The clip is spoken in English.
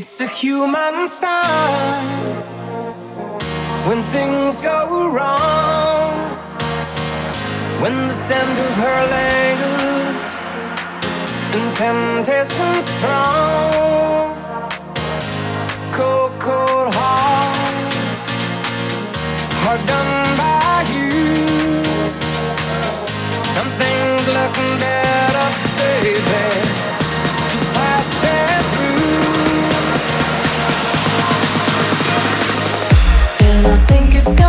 It's a human sign when things go wrong. When the scent of her lingers and temptation strong. Cold, cold heart, hard done by you. Something's looking better. think it's gonna